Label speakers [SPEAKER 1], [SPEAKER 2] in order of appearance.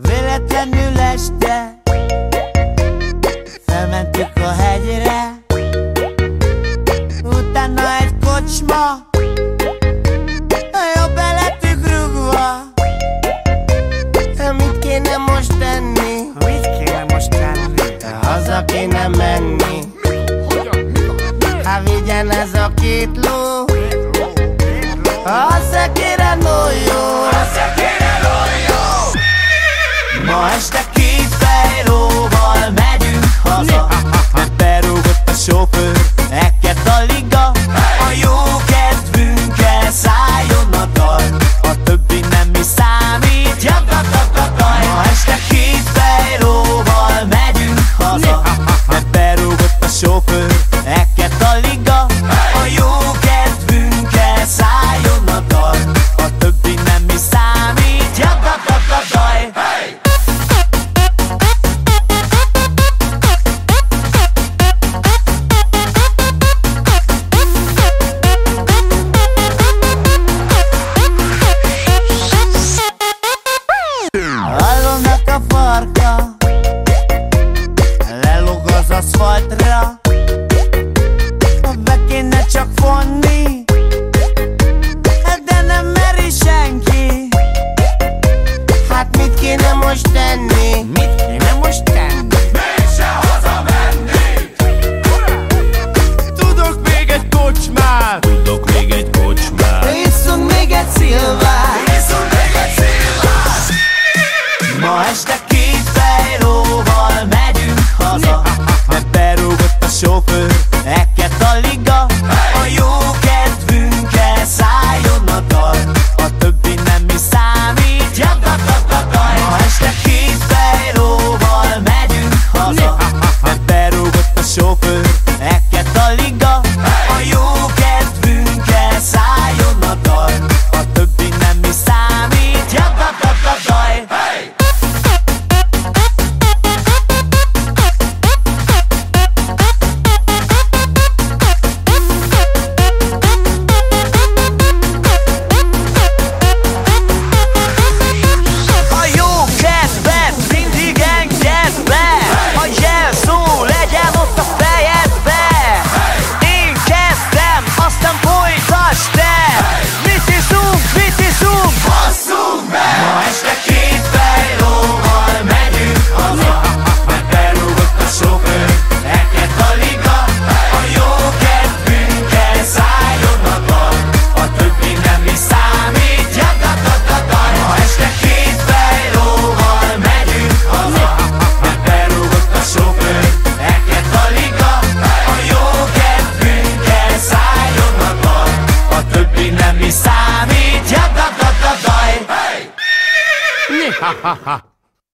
[SPEAKER 1] Véletlenül este Felmentük a hegyre. Utána egy kocsma Jobb beletük rúgva. Mit kéne most tenni?
[SPEAKER 2] Mit kéne most tenni?
[SPEAKER 1] Haza menni? Hát vigyen ez a két ló? Ha szekére nólja este két fejlóval megyünk haza. Berúgott a sofőr, eket a liga. A jó kedvünkkel szálljon a dal. A többi nem is számít,
[SPEAKER 2] ja,
[SPEAKER 1] da, da, da, da. Ma este két fejlóval megyünk haza. Berúgott a sofőr farca Farca Le lugos
[SPEAKER 2] asfalt ha ha.